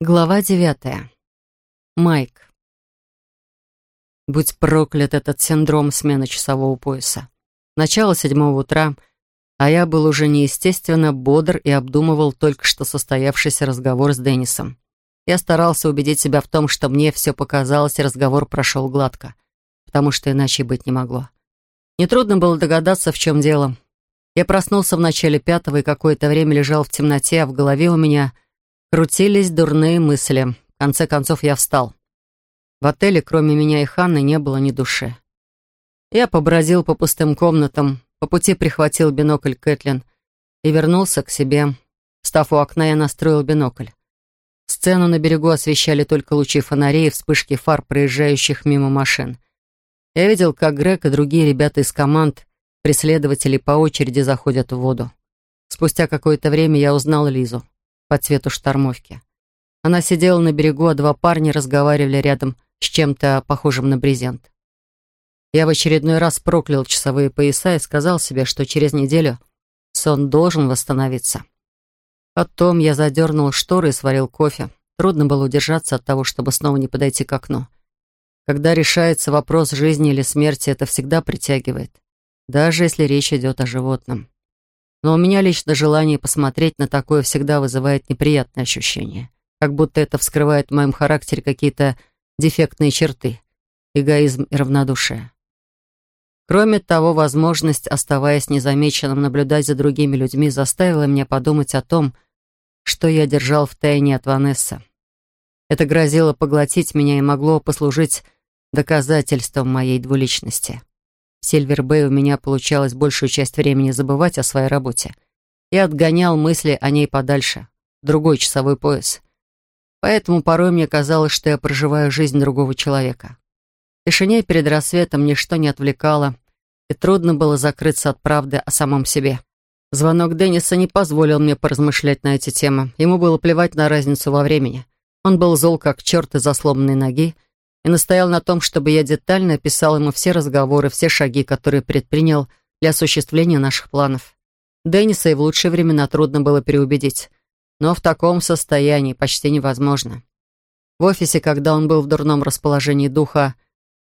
Глава девятая. Майк. Будь проклят этот синдром смены часового пояса. Начало седьмого утра, а я был уже неестественно бодр и обдумывал только что состоявшийся разговор с Деннисом. Я старался убедить себя в том, что мне все показалось, и разговор прошел гладко, потому что иначе быть не могло. Нетрудно было догадаться, в чем дело. Я проснулся в начале пятого и какое-то время лежал в темноте, а в голове у меня — Крутились дурные мысли. В конце концов я встал. В отеле, кроме меня и Ханны, не было ни души. Я побродил по пустым комнатам, по пути прихватил бинокль Кэтлин и вернулся к себе. Став у окна, я настроил бинокль. Сцену на берегу освещали только лучи фонарей и вспышки фар проезжающих мимо машин. Я видел, как Грег и другие ребята из команд, преследователи по очереди заходят в воду. Спустя какое-то время я узнал Лизу по цвету штормовки. Она сидела на берегу, а два парня разговаривали рядом с чем-то похожим на брезент. Я в очередной раз проклял часовые пояса и сказал себе, что через неделю сон должен восстановиться. Потом я задернул шторы и сварил кофе. Трудно было удержаться от того, чтобы снова не подойти к окну. Когда решается вопрос жизни или смерти, это всегда притягивает, даже если речь идет о животном. Но у меня лично желание посмотреть на такое всегда вызывает неприятные ощущения. Как будто это вскрывает в моем характере какие-то дефектные черты. Эгоизм и равнодушие. Кроме того, возможность, оставаясь незамеченным, наблюдать за другими людьми, заставила меня подумать о том, что я держал в тайне от Ванессы. Это грозило поглотить меня и могло послужить доказательством моей двуличности. В Сильвербэй у меня получалось большую часть времени забывать о своей работе. Я отгонял мысли о ней подальше, другой часовой пояс. Поэтому порой мне казалось, что я проживаю жизнь другого человека. В тишине перед рассветом ничто не отвлекало, и трудно было закрыться от правды о самом себе. Звонок Денниса не позволил мне поразмышлять на эти темы. Ему было плевать на разницу во времени. Он был зол, как черт из-за сломанной ноги, и настоял на том, чтобы я детально описал ему все разговоры, все шаги, которые предпринял для осуществления наших планов. Денниса и в лучшие времена трудно было переубедить, но в таком состоянии почти невозможно. В офисе, когда он был в дурном расположении духа,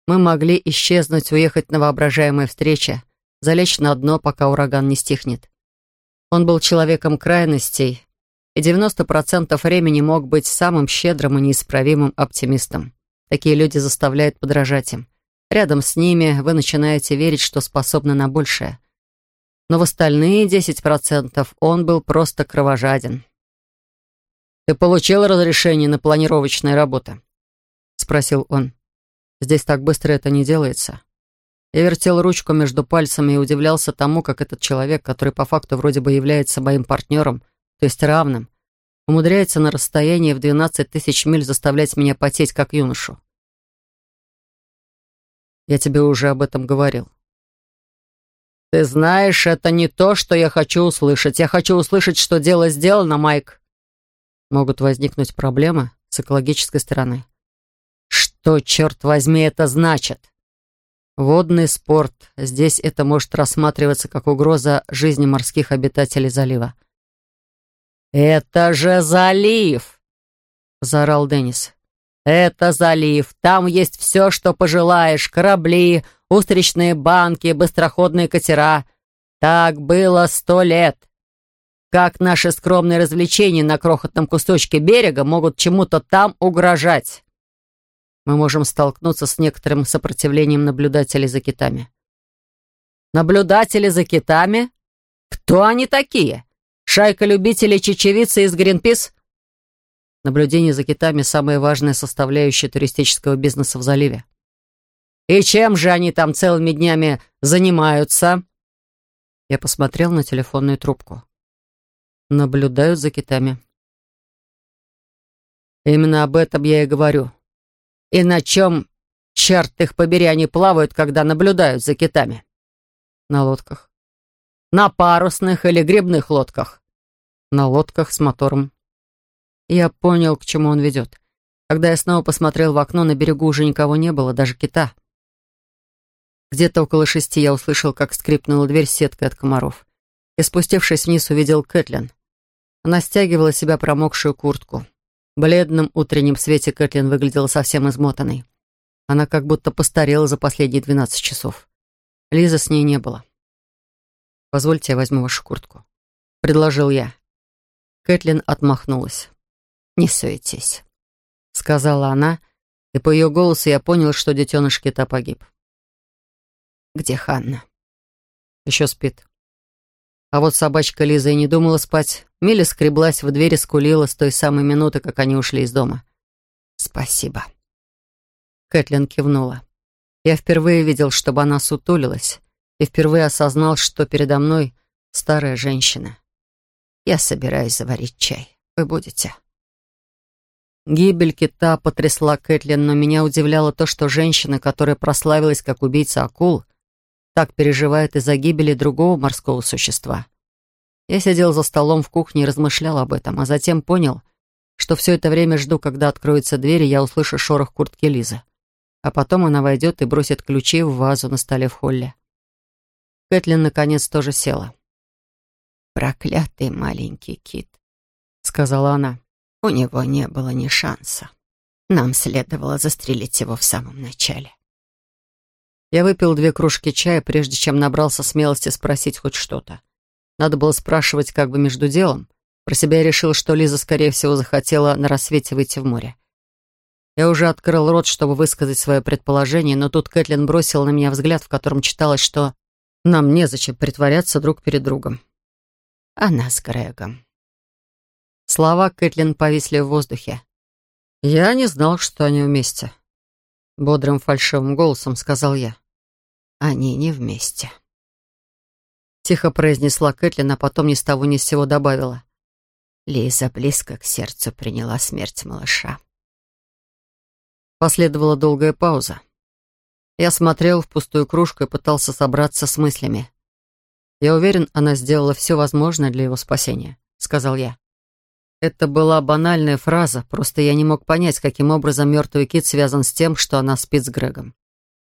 мы могли исчезнуть, уехать на воображаемые встречи, залечь на дно, пока ураган не стихнет. Он был человеком крайностей, и 90% времени мог быть самым щедрым и неисправимым оптимистом. Такие люди заставляют подражать им. Рядом с ними вы начинаете верить, что способны на большее. Но в остальные 10% он был просто кровожаден. «Ты получил разрешение на планировочные работы?» — спросил он. «Здесь так быстро это не делается». Я вертел ручку между пальцами и удивлялся тому, как этот человек, который по факту вроде бы является моим партнером, то есть равным, умудряется на расстоянии в 12 тысяч миль заставлять меня потеть, как юношу. Я тебе уже об этом говорил. Ты знаешь, это не то, что я хочу услышать. Я хочу услышать, что дело сделано, Майк. Могут возникнуть проблемы с экологической стороны. Что, черт возьми, это значит? Водный спорт. Здесь это может рассматриваться как угроза жизни морских обитателей залива. «Это же залив!» — заорал Деннис. «Это залив. Там есть все, что пожелаешь. Корабли, устричные банки, быстроходные катера. Так было сто лет. Как наши скромные развлечения на крохотном кусочке берега могут чему-то там угрожать?» Мы можем столкнуться с некоторым сопротивлением наблюдателей за китами. «Наблюдатели за китами? Кто они такие?» Шайка любителей чечевицы из Гринпис? Наблюдение за китами – самая важная составляющая туристического бизнеса в заливе. И чем же они там целыми днями занимаются? Я посмотрел на телефонную трубку. Наблюдают за китами. Именно об этом я и говорю. И на чем, черт их побери, они плавают, когда наблюдают за китами? На лодках. На парусных или грибных лодках на лодках с мотором. Я понял, к чему он ведет. Когда я снова посмотрел в окно, на берегу уже никого не было, даже кита. Где-то около шести я услышал, как скрипнула дверь сеткой от комаров. И спустившись вниз, увидел Кэтлин. Она стягивала себя промокшую куртку. В бледном утреннем свете Кэтлин выглядела совсем измотанной. Она как будто постарела за последние двенадцать часов. Лизы с ней не было. «Позвольте, я возьму вашу куртку», — предложил я. Кэтлин отмахнулась. «Не суетись», — сказала она, и по ее голосу я понял, что детеныш кита погиб. «Где Ханна?» «Еще спит». А вот собачка Лиза и не думала спать. Миля скреблась в двери, скулила с той самой минуты, как они ушли из дома. «Спасибо». Кэтлин кивнула. Я впервые видел, чтобы она сутулилась, и впервые осознал, что передо мной старая женщина. Я собираюсь заварить чай. Вы будете?» Гибель кита потрясла Кэтлин, но меня удивляло то, что женщина, которая прославилась как убийца акул, так переживает из-за гибели другого морского существа. Я сидел за столом в кухне и размышлял об этом, а затем понял, что все это время жду, когда откроется дверь, и я услышу шорох куртки Лизы. А потом она войдет и бросит ключи в вазу на столе в холле. Кэтлин, наконец, тоже села. «Проклятый маленький кит», — сказала она. «У него не было ни шанса. Нам следовало застрелить его в самом начале». Я выпил две кружки чая, прежде чем набрался смелости спросить хоть что-то. Надо было спрашивать как бы между делом. Про себя я решил, что Лиза, скорее всего, захотела на рассвете выйти в море. Я уже открыл рот, чтобы высказать свое предположение, но тут Кэтлин бросила на меня взгляд, в котором читалось, что нам незачем притворяться друг перед другом. Она с Грегом. Слова Кэтлин повисли в воздухе. «Я не знал, что они вместе», — бодрым фальшивым голосом сказал я. «Они не вместе». Тихо произнесла Кэтлин, а потом ни с того ни с сего добавила. Лиза близко к сердцу приняла смерть малыша. Последовала долгая пауза. Я смотрел в пустую кружку и пытался собраться с мыслями. «Я уверен, она сделала все возможное для его спасения», — сказал я. Это была банальная фраза, просто я не мог понять, каким образом мертвый кит связан с тем, что она спит с Грегом.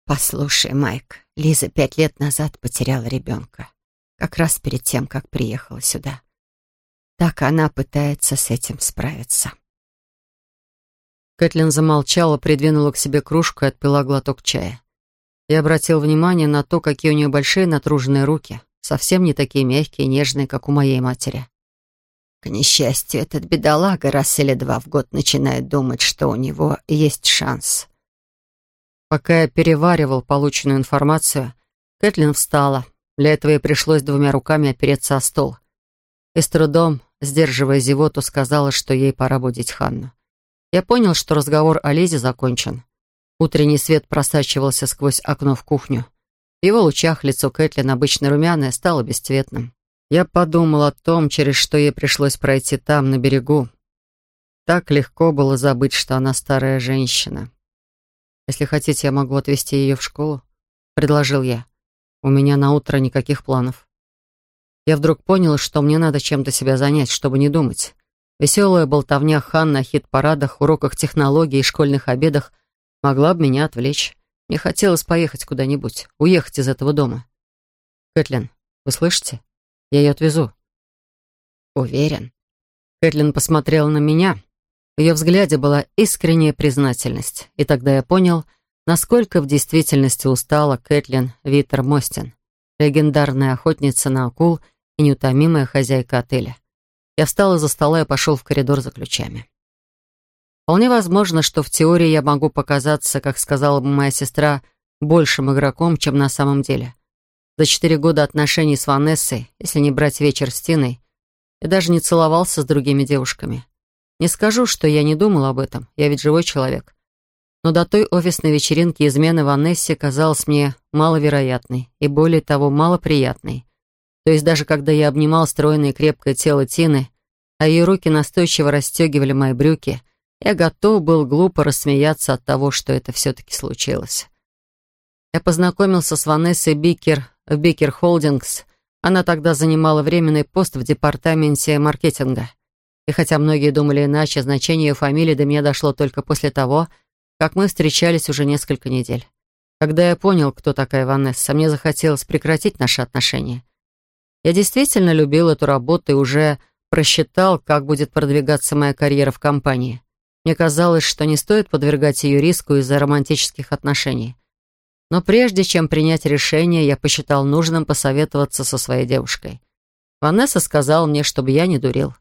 «Послушай, Майк, Лиза пять лет назад потеряла ребенка. Как раз перед тем, как приехала сюда. Так она пытается с этим справиться». Кэтлин замолчала, придвинула к себе кружку и отпила глоток чая. Я обратил внимание на то, какие у нее большие натруженные руки, совсем не такие мягкие и нежные, как у моей матери. К несчастью, этот бедолага раз или два в год начинает думать, что у него есть шанс. Пока я переваривал полученную информацию, Кэтлин встала. Для этого ей пришлось двумя руками опереться о стол. И с трудом, сдерживая зевоту, сказала, что ей пора будить Ханну. Я понял, что разговор о Лизе закончен. Утренний свет просачивался сквозь окно в кухню. В его лучах лицо Кэтлин, обычно румяное, стало бесцветным. Я подумал о том, через что ей пришлось пройти там, на берегу. Так легко было забыть, что она старая женщина. «Если хотите, я могу отвезти ее в школу», — предложил я. «У меня на утро никаких планов». Я вдруг понял, что мне надо чем-то себя занять, чтобы не думать. Веселая болтовня Хан на хит-парадах, уроках технологий и школьных обедах — Могла бы меня отвлечь. Мне хотелось поехать куда-нибудь, уехать из этого дома. Кэтлин, вы слышите? Я ее отвезу. Уверен. Кэтлин посмотрела на меня. В ее взгляде была искренняя признательность. И тогда я понял, насколько в действительности устала Кэтлин Витер Мостин, легендарная охотница на акул и неутомимая хозяйка отеля. Я встал из-за стола и пошел в коридор за ключами. Вполне возможно, что в теории я могу показаться, как сказала бы моя сестра, большим игроком, чем на самом деле. За четыре года отношений с Ванессой, если не брать вечер с Тиной, я даже не целовался с другими девушками. Не скажу, что я не думал об этом, я ведь живой человек. Но до той офисной вечеринки измены Ванессе казалась мне маловероятной и, более того, малоприятной. То есть даже когда я обнимал стройное крепкое тело Тины, а ее руки настойчиво расстегивали мои брюки — я готов был глупо рассмеяться от того, что это все-таки случилось. Я познакомился с Ванессой Бикер в Бикер Холдингс. Она тогда занимала временный пост в департаменте маркетинга. И хотя многие думали иначе, значение ее фамилии до меня дошло только после того, как мы встречались уже несколько недель. Когда я понял, кто такая Ванесса, мне захотелось прекратить наши отношения. Я действительно любил эту работу и уже просчитал, как будет продвигаться моя карьера в компании. Мне казалось, что не стоит подвергать ее риску из-за романтических отношений. Но прежде чем принять решение, я посчитал нужным посоветоваться со своей девушкой. Ванесса сказала мне, чтобы я не дурил.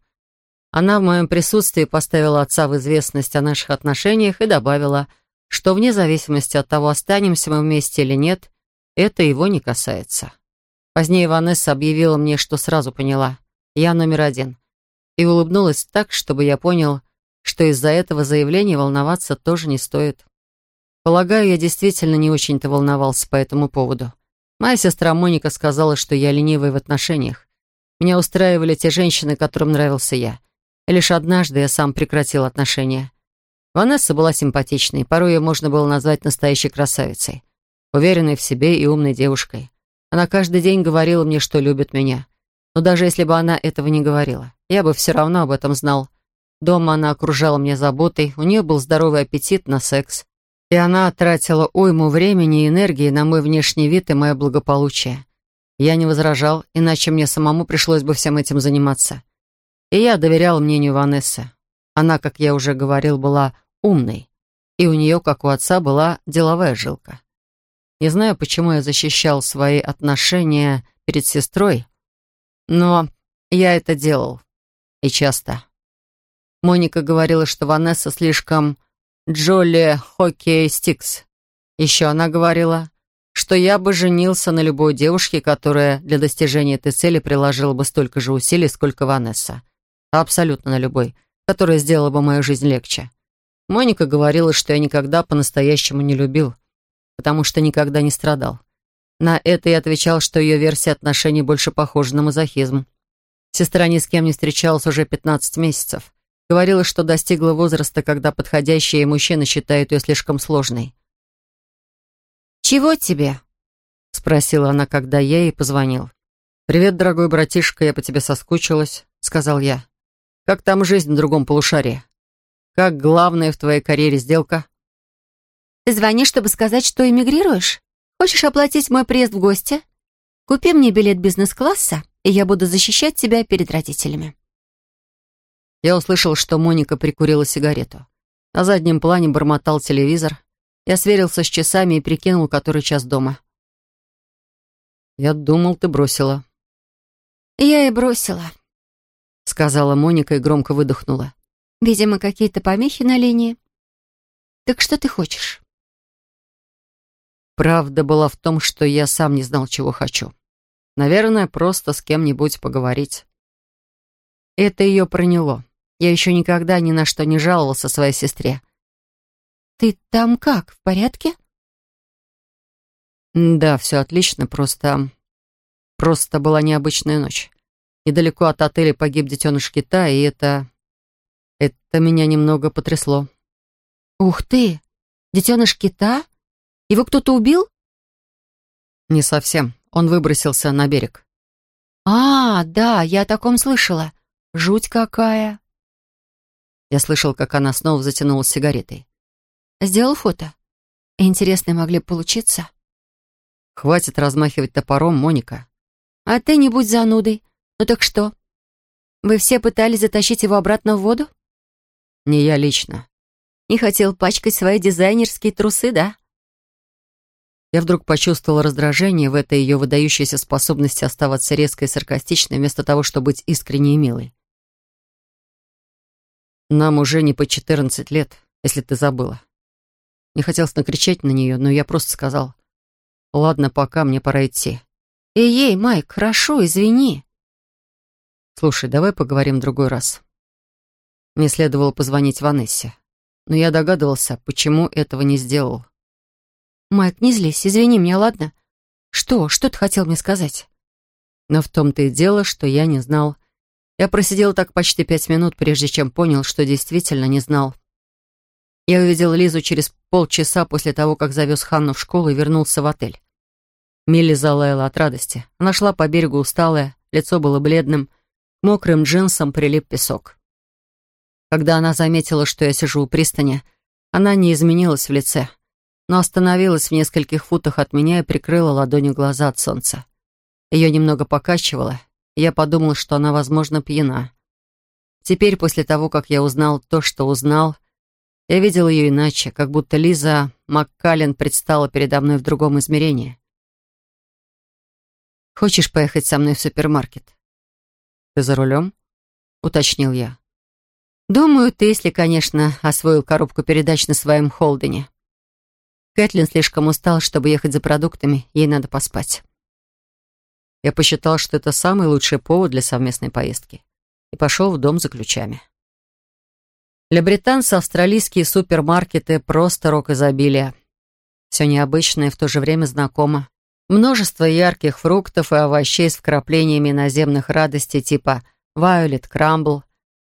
Она в моем присутствии поставила отца в известность о наших отношениях и добавила, что вне зависимости от того, останемся мы вместе или нет, это его не касается. Позднее Ванесса объявила мне, что сразу поняла. Я номер один. И улыбнулась так, чтобы я понял, что из-за этого заявления волноваться тоже не стоит. Полагаю, я действительно не очень-то волновался по этому поводу. Моя сестра Моника сказала, что я ленивый в отношениях. Меня устраивали те женщины, которым нравился я. И лишь однажды я сам прекратил отношения. Ванесса была симпатичной, порой ее можно было назвать настоящей красавицей. Уверенной в себе и умной девушкой. Она каждый день говорила мне, что любит меня. Но даже если бы она этого не говорила, я бы все равно об этом знал. Дома она окружала меня заботой, у нее был здоровый аппетит на секс. И она тратила уйму времени и энергии на мой внешний вид и мое благополучие. Я не возражал, иначе мне самому пришлось бы всем этим заниматься. И я доверял мнению Ванессы. Она, как я уже говорил, была умной. И у нее, как у отца, была деловая жилка. Не знаю, почему я защищал свои отношения перед сестрой, но я это делал. И часто. Моника говорила, что Ванесса слишком Джоли Хоккей Стикс. Еще она говорила, что я бы женился на любой девушке, которая для достижения этой цели приложила бы столько же усилий, сколько Ванесса. Абсолютно на любой, которая сделала бы мою жизнь легче. Моника говорила, что я никогда по-настоящему не любил, потому что никогда не страдал. На это я отвечал, что ее версия отношений больше похожа на мазохизм. Сестра ни с кем не встречалась уже 15 месяцев. Говорила, что достигла возраста, когда подходящие ей мужчины считают ее слишком сложной. «Чего тебе?» — спросила она, когда я ей позвонил. «Привет, дорогой братишка, я по тебе соскучилась», — сказал я. «Как там жизнь в другом полушарии? Как главная в твоей карьере сделка?» «Ты звонишь, чтобы сказать, что эмигрируешь? Хочешь оплатить мой приезд в гости? Купи мне билет бизнес-класса, и я буду защищать тебя перед родителями». Я услышал, что Моника прикурила сигарету. На заднем плане бормотал телевизор. Я сверился с часами и прикинул, который час дома. «Я думал, ты бросила». «Я и бросила», — сказала Моника и громко выдохнула. «Видимо, какие-то помехи на линии. Так что ты хочешь?» Правда была в том, что я сам не знал, чего хочу. Наверное, просто с кем-нибудь поговорить. Это ее проняло. Я еще никогда ни на что не жаловался своей сестре. «Ты там как, в порядке?» «Да, все отлично, просто... Просто была необычная ночь. Недалеко от отеля погиб детеныш кита, и это... Это меня немного потрясло». «Ух ты! Детеныш кита? Его кто-то убил?» «Не совсем. Он выбросился на берег». «А, да, я о таком слышала. Жуть какая!» Я слышал, как она снова затянулась сигаретой. «Сделал фото? Интересные могли получиться?» «Хватит размахивать топором, Моника». «А ты не будь занудой. Ну так что? Вы все пытались затащить его обратно в воду?» «Не я лично». «Не хотел пачкать свои дизайнерские трусы, да?» Я вдруг почувствовал раздражение в этой ее выдающейся способности оставаться резкой и саркастичной, вместо того, чтобы быть искренней и милой. Нам уже не по четырнадцать лет, если ты забыла. Не хотелось накричать на нее, но я просто сказал. Ладно, пока, мне пора идти. Эй-ей, Майк, хорошо, извини. Слушай, давай поговорим другой раз. Мне следовало позвонить Ванессе, но я догадывался, почему этого не сделал. Майк, не злись, извини меня, ладно? Что, что ты хотел мне сказать? Но в том-то и дело, что я не знал, я просидел так почти пять минут, прежде чем понял, что действительно не знал. Я увидел Лизу через полчаса после того, как завез Ханну в школу и вернулся в отель. Милли залаяла от радости. Она шла по берегу усталая, лицо было бледным, мокрым джинсом прилип песок. Когда она заметила, что я сижу у пристани, она не изменилась в лице, но остановилась в нескольких футах от меня и прикрыла ладонью глаза от солнца. Ее немного покачивало, я подумал, что она, возможно, пьяна. Теперь, после того, как я узнал то, что узнал, Я видел ее иначе, как будто Лиза Маккален предстала передо мной в другом измерении. «Хочешь поехать со мной в супермаркет?» «Ты за рулем?» — уточнил я. «Думаю, ты, если, конечно, освоил коробку передач на своем холдене. Кэтлин слишком устал, чтобы ехать за продуктами, ей надо поспать». Я посчитал, что это самый лучший повод для совместной поездки и пошел в дом за ключами. Для британца австралийские супермаркеты — просто рок изобилия. Все необычное и в то же время знакомо. Множество ярких фруктов и овощей с вкраплениями наземных радостей типа Violet Crumble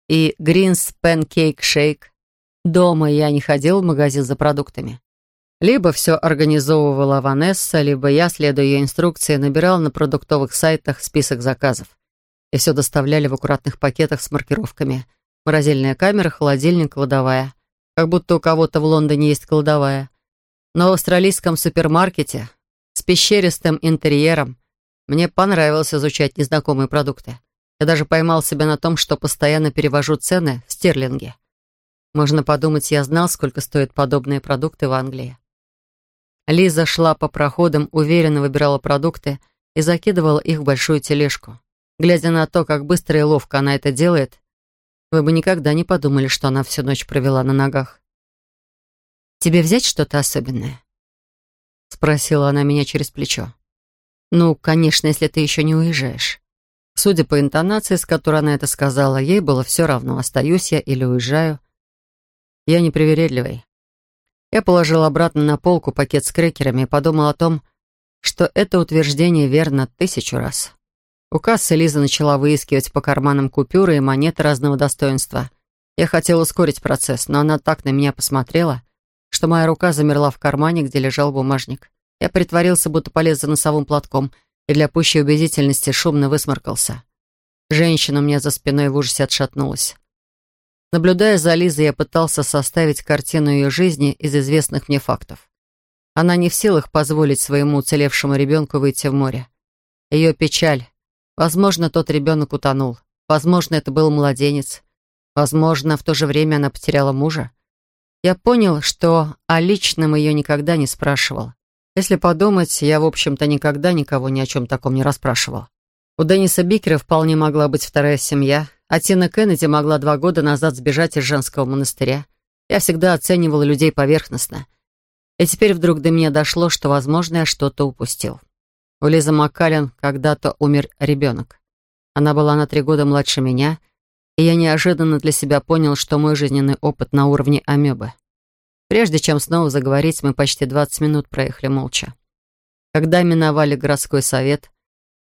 и Greens Pancake Shake. Дома я не ходил в магазин за продуктами. Либо все организовывала Ванесса, либо я, следуя ее инструкции, набирал на продуктовых сайтах список заказов. И все доставляли в аккуратных пакетах с маркировками — Морозильная камера, холодильник, кладовая. Как будто у кого-то в Лондоне есть кладовая. Но в австралийском супермаркете с пещеристым интерьером мне понравилось изучать незнакомые продукты. Я даже поймал себя на том, что постоянно перевожу цены в стерлинги. Можно подумать, я знал, сколько стоят подобные продукты в Англии. Лиза шла по проходам, уверенно выбирала продукты и закидывала их в большую тележку. Глядя на то, как быстро и ловко она это делает, вы бы никогда не подумали, что она всю ночь провела на ногах. «Тебе взять что-то особенное?» Спросила она меня через плечо. «Ну, конечно, если ты еще не уезжаешь». Судя по интонации, с которой она это сказала, ей было все равно, остаюсь я или уезжаю. Я непривередливый. Я положил обратно на полку пакет с крекерами и подумал о том, что это утверждение верно тысячу раз. У кассы Лиза начала выискивать по карманам купюры и монеты разного достоинства. Я хотел ускорить процесс, но она так на меня посмотрела, что моя рука замерла в кармане, где лежал бумажник. Я притворился, будто полез за носовым платком, и для пущей убедительности шумно высморкался. Женщина у меня за спиной в ужасе отшатнулась. Наблюдая за Лизой, я пытался составить картину ее жизни из известных мне фактов. Она не в силах позволить своему уцелевшему ребенку выйти в море. Ее печаль, Возможно, тот ребенок утонул. Возможно, это был младенец. Возможно, в то же время она потеряла мужа. Я понял, что о личном ее никогда не спрашивал. Если подумать, я, в общем-то, никогда никого ни о чем таком не расспрашивал. У Денниса Бикера вполне могла быть вторая семья, а Тина Кеннеди могла два года назад сбежать из женского монастыря. Я всегда оценивал людей поверхностно. И теперь вдруг до меня дошло, что, возможно, я что-то упустил. У Лизы Маккален когда-то умер ребенок. Она была на три года младше меня, и я неожиданно для себя понял, что мой жизненный опыт на уровне амебы. Прежде чем снова заговорить, мы почти 20 минут проехали молча. Когда миновали городской совет,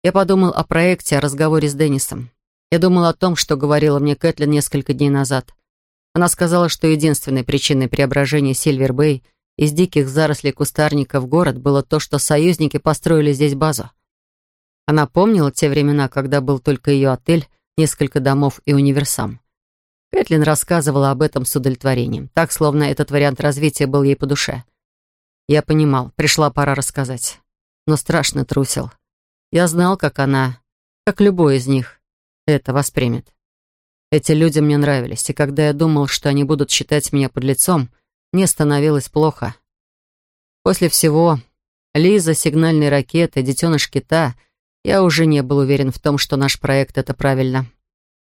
я подумал о проекте, о разговоре с Деннисом. Я думал о том, что говорила мне Кэтлин несколько дней назад. Она сказала, что единственной причиной преображения Сильвер-Бэй — из диких зарослей кустарника в город было то, что союзники построили здесь базу. Она помнила те времена, когда был только ее отель, несколько домов и универсам. Кэтлин рассказывала об этом с удовлетворением, так, словно этот вариант развития был ей по душе. Я понимал, пришла пора рассказать. Но страшно трусил. Я знал, как она, как любой из них, это воспримет. Эти люди мне нравились, и когда я думал, что они будут считать меня под лицом, мне становилось плохо. После всего, Лиза, сигнальные ракеты, детеныш кита, я уже не был уверен в том, что наш проект — это правильно.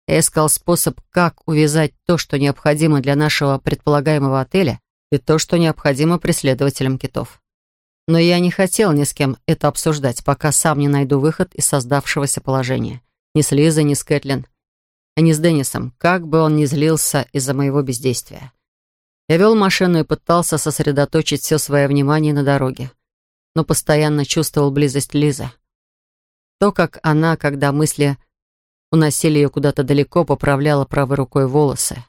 Я искал способ, как увязать то, что необходимо для нашего предполагаемого отеля, и то, что необходимо преследователям китов. Но я не хотел ни с кем это обсуждать, пока сам не найду выход из создавшегося положения. Ни с Лизой, ни с Кэтлин, а ни с Деннисом, как бы он ни злился из-за моего бездействия. Я вел машину и пытался сосредоточить все свое внимание на дороге, но постоянно чувствовал близость Лизы. То, как она, когда мысли уносили ее куда-то далеко, поправляла правой рукой волосы.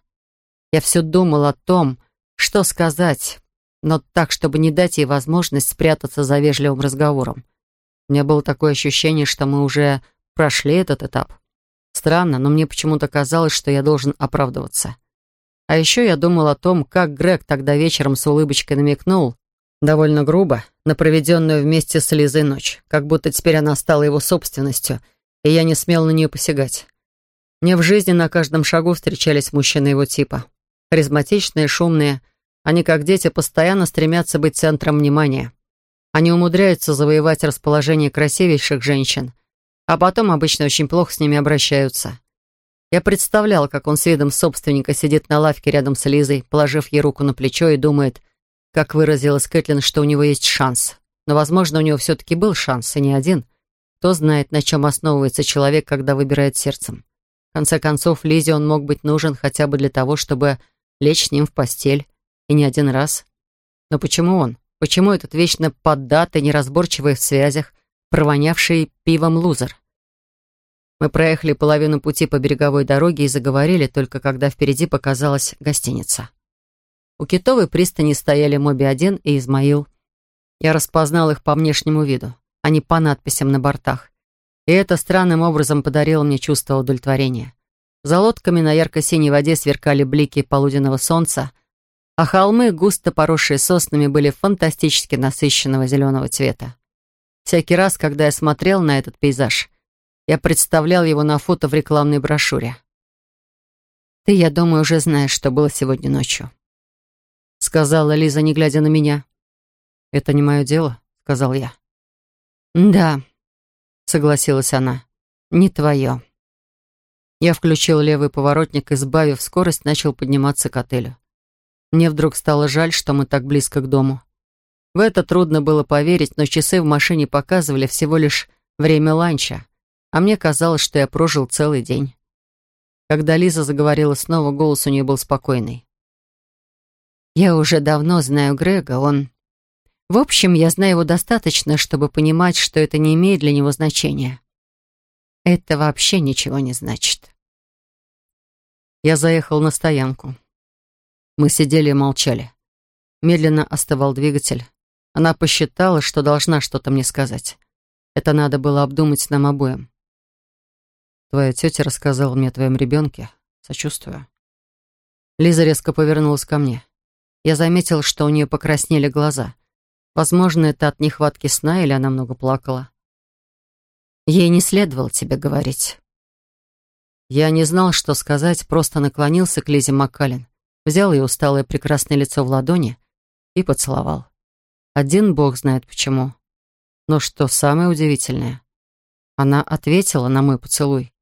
Я все думал о том, что сказать, но так, чтобы не дать ей возможность спрятаться за вежливым разговором. У меня было такое ощущение, что мы уже прошли этот этап. Странно, но мне почему-то казалось, что я должен оправдываться. А еще я думал о том, как Грег тогда вечером с улыбочкой намекнул, довольно грубо, на проведенную вместе с Лизой ночь, как будто теперь она стала его собственностью, и я не смел на нее посягать. Мне в жизни на каждом шагу встречались мужчины его типа. Харизматичные, шумные, Они, как дети, постоянно стремятся быть центром внимания. Они умудряются завоевать расположение красивейших женщин, а потом обычно очень плохо с ними обращаются. Я представлял, как он с видом собственника сидит на лавке рядом с Лизой, положив ей руку на плечо и думает, как выразилась Кэтлин, что у него есть шанс. Но, возможно, у него все-таки был шанс, и не один. Кто знает, на чем основывается человек, когда выбирает сердцем. В конце концов, Лизе он мог быть нужен хотя бы для того, чтобы лечь с ним в постель. И не один раз. Но почему он? Почему этот вечно поддатый, неразборчивый в связях, провонявший пивом лузер? Мы проехали половину пути по береговой дороге и заговорили, только когда впереди показалась гостиница. У китовой пристани стояли Моби-1 и Измаил. Я распознал их по внешнему виду, а не по надписям на бортах. И это странным образом подарило мне чувство удовлетворения. За лодками на ярко-синей воде сверкали блики полуденного солнца, а холмы, густо поросшие соснами, были фантастически насыщенного зеленого цвета. Всякий раз, когда я смотрел на этот пейзаж, я представлял его на фото в рекламной брошюре. «Ты, я думаю, уже знаешь, что было сегодня ночью», — сказала Лиза, не глядя на меня. «Это не мое дело», — сказал я. «Да», согласилась она. «Не твое». Я включил левый поворотник и, сбавив скорость, начал подниматься к отелю. Мне вдруг стало жаль, что мы так близко к дому. В это трудно было поверить, но часы в машине показывали всего лишь время ланча, а мне казалось, что я прожил целый день. Когда Лиза заговорила снова, голос у нее был спокойный. «Я уже давно знаю Грега, он в общем, я знаю его достаточно, чтобы понимать, что это не имеет для него значения. Это вообще ничего не значит. Я заехал на стоянку. Мы сидели и молчали. Медленно остывал двигатель. Она посчитала, что должна что-то мне сказать. Это надо было обдумать нам обоим. Твоя тетя рассказала мне о твоем ребенке. Сочувствую. Лиза резко повернулась ко мне. Я заметил, что у нее покраснели глаза. Возможно, это от нехватки сна или она много плакала. Ей не следовало тебе говорить. Я не знал, что сказать, просто наклонился к Лизе Маккален, взял ее усталое прекрасное лицо в ладони и поцеловал. Один бог знает почему. Но что самое удивительное, она ответила на мой поцелуй.